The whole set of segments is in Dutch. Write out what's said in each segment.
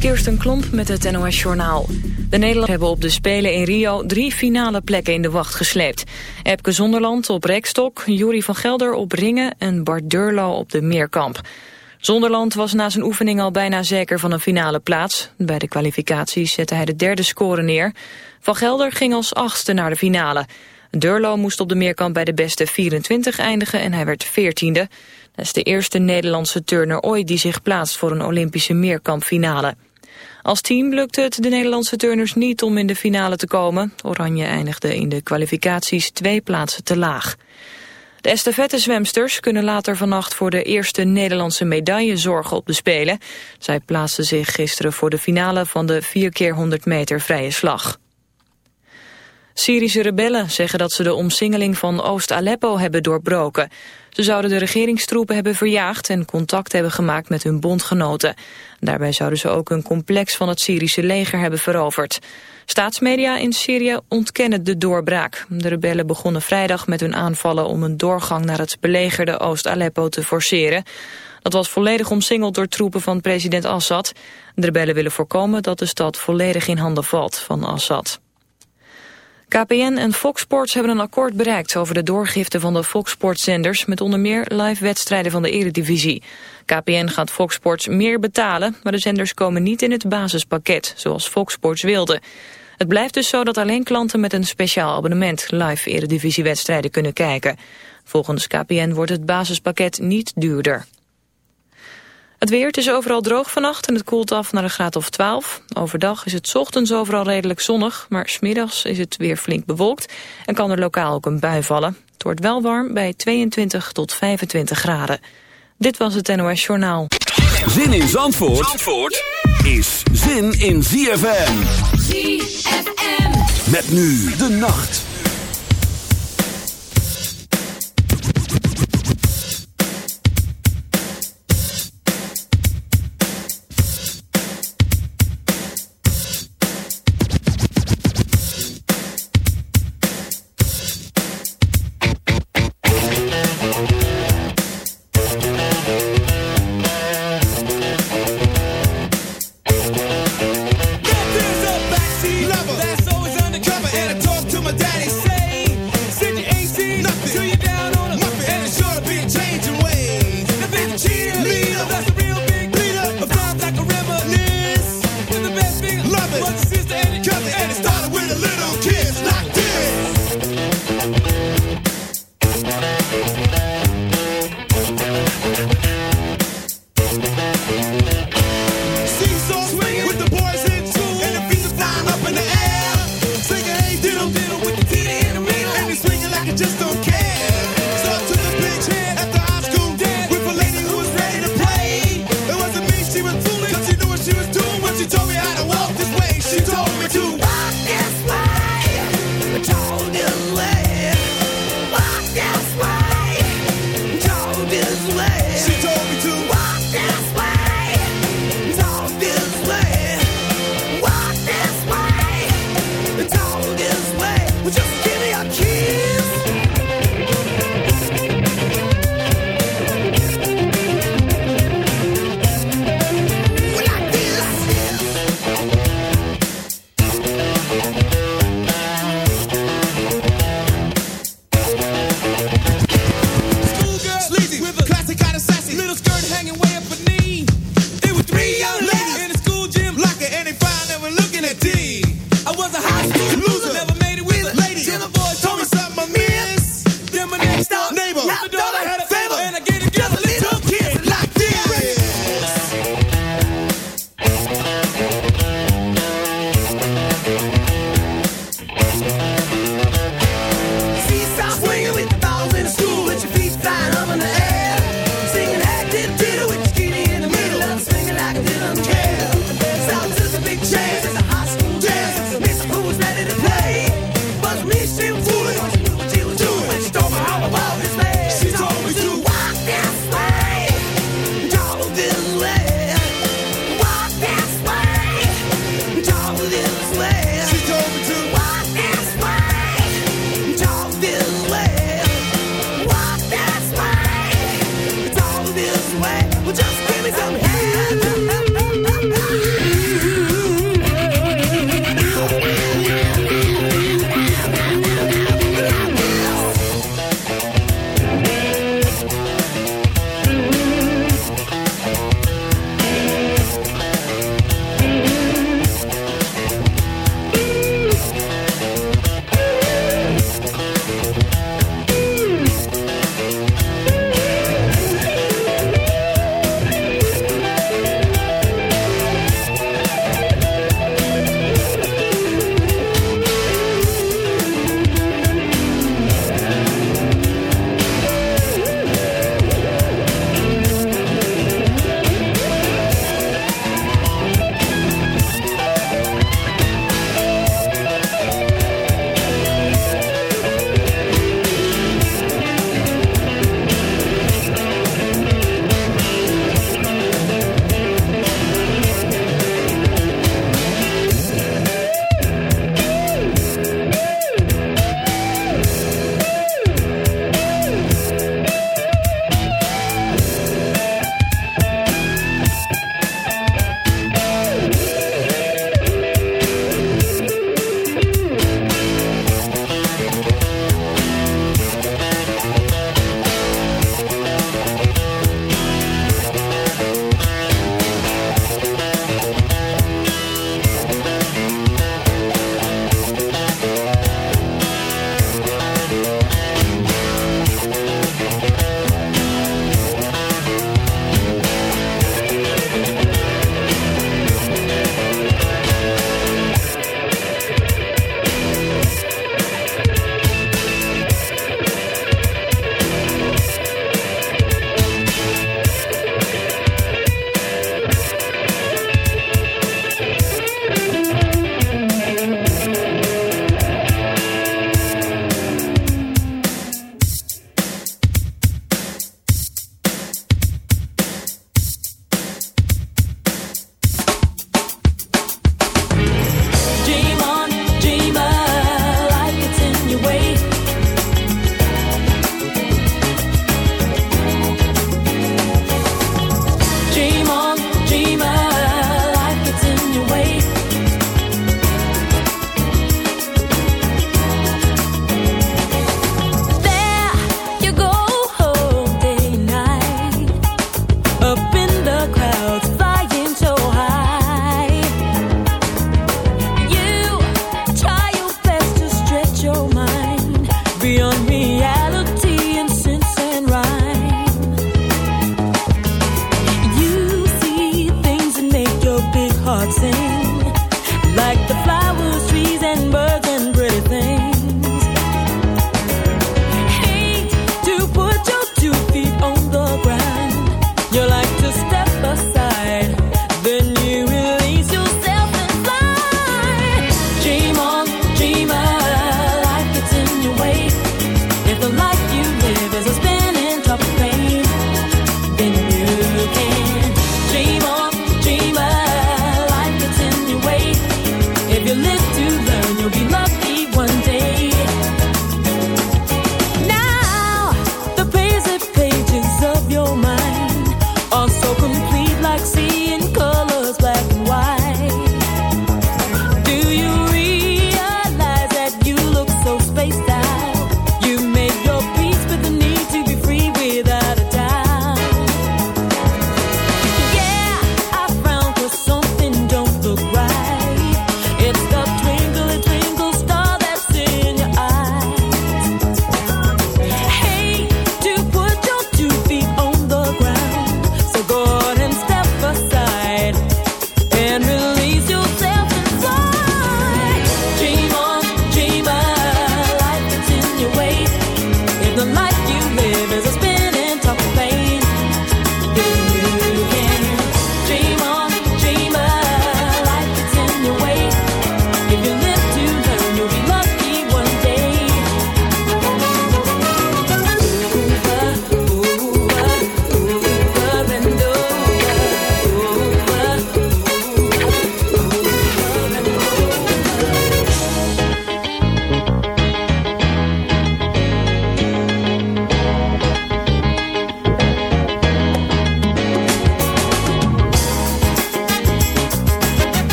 Kirsten Klomp met het NOS Journaal. De Nederlanders hebben op de Spelen in Rio drie finale plekken in de wacht gesleept. Epke Zonderland op rekstok, Jury van Gelder op ringen en Bart Durlo op de meerkamp. Zonderland was na zijn oefening al bijna zeker van een finale plaats. Bij de kwalificaties zette hij de derde score neer. Van Gelder ging als achtste naar de finale. Durlo moest op de meerkamp bij de beste 24 eindigen en hij werd 14e. Dat is de eerste Nederlandse turner ooit die zich plaatst voor een Olympische meerkampfinale. Als team lukte het de Nederlandse turners niet om in de finale te komen. Oranje eindigde in de kwalificaties twee plaatsen te laag. De estafettezwemsters kunnen later vannacht voor de eerste Nederlandse medaille zorgen op de Spelen. Zij plaatsten zich gisteren voor de finale van de 4 keer 100 meter vrije slag. Syrische rebellen zeggen dat ze de omsingeling van Oost-Aleppo hebben doorbroken. Ze zouden de regeringstroepen hebben verjaagd en contact hebben gemaakt met hun bondgenoten. Daarbij zouden ze ook een complex van het Syrische leger hebben veroverd. Staatsmedia in Syrië ontkennen de doorbraak. De rebellen begonnen vrijdag met hun aanvallen om een doorgang naar het belegerde Oost-Aleppo te forceren. Dat was volledig omsingeld door troepen van president Assad. De rebellen willen voorkomen dat de stad volledig in handen valt van Assad. KPN en Fox Sports hebben een akkoord bereikt over de doorgifte van de Fox Sports zenders met onder meer live wedstrijden van de eredivisie. KPN gaat Fox Sports meer betalen, maar de zenders komen niet in het basispakket, zoals Fox Sports wilde. Het blijft dus zo dat alleen klanten met een speciaal abonnement live eredivisiewedstrijden kunnen kijken. Volgens KPN wordt het basispakket niet duurder. Het weer, het is overal droog vannacht en het koelt af naar een graad of 12. Overdag is het ochtends overal redelijk zonnig, maar smiddags is het weer flink bewolkt en kan er lokaal ook een bui vallen. Het wordt wel warm bij 22 tot 25 graden. Dit was het NOS Journaal. Zin in Zandvoort, Zandvoort is zin in ZFM. ZFM. Met nu de nacht.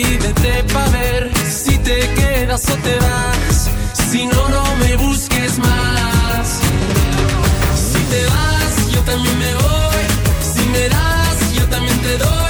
Decídete pa' ver si te quedas o te vas. Si no, no me busques más. Si te vas, yo también me voy. Si me das, yo también te doy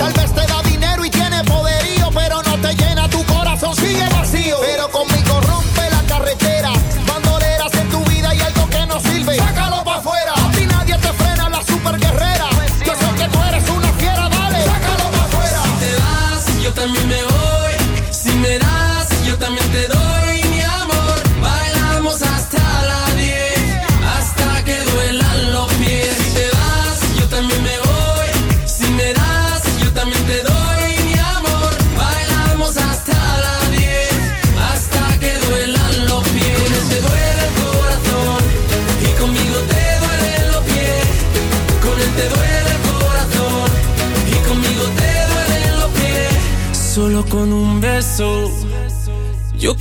Tal vez te da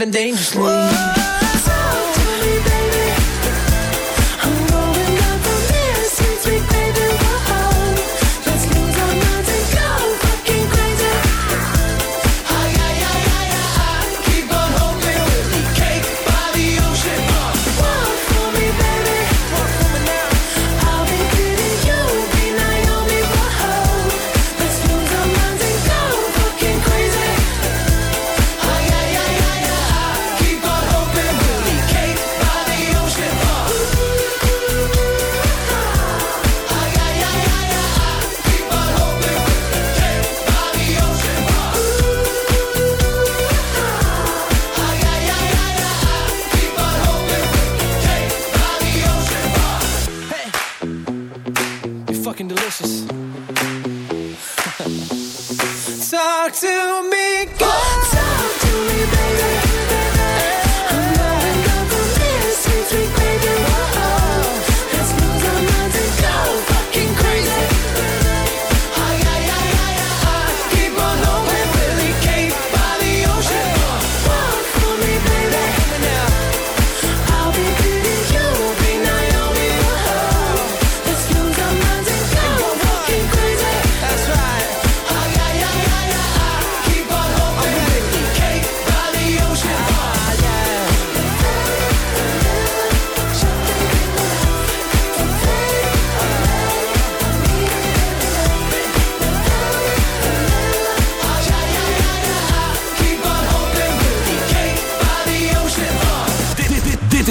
living dangerously. to me. Good.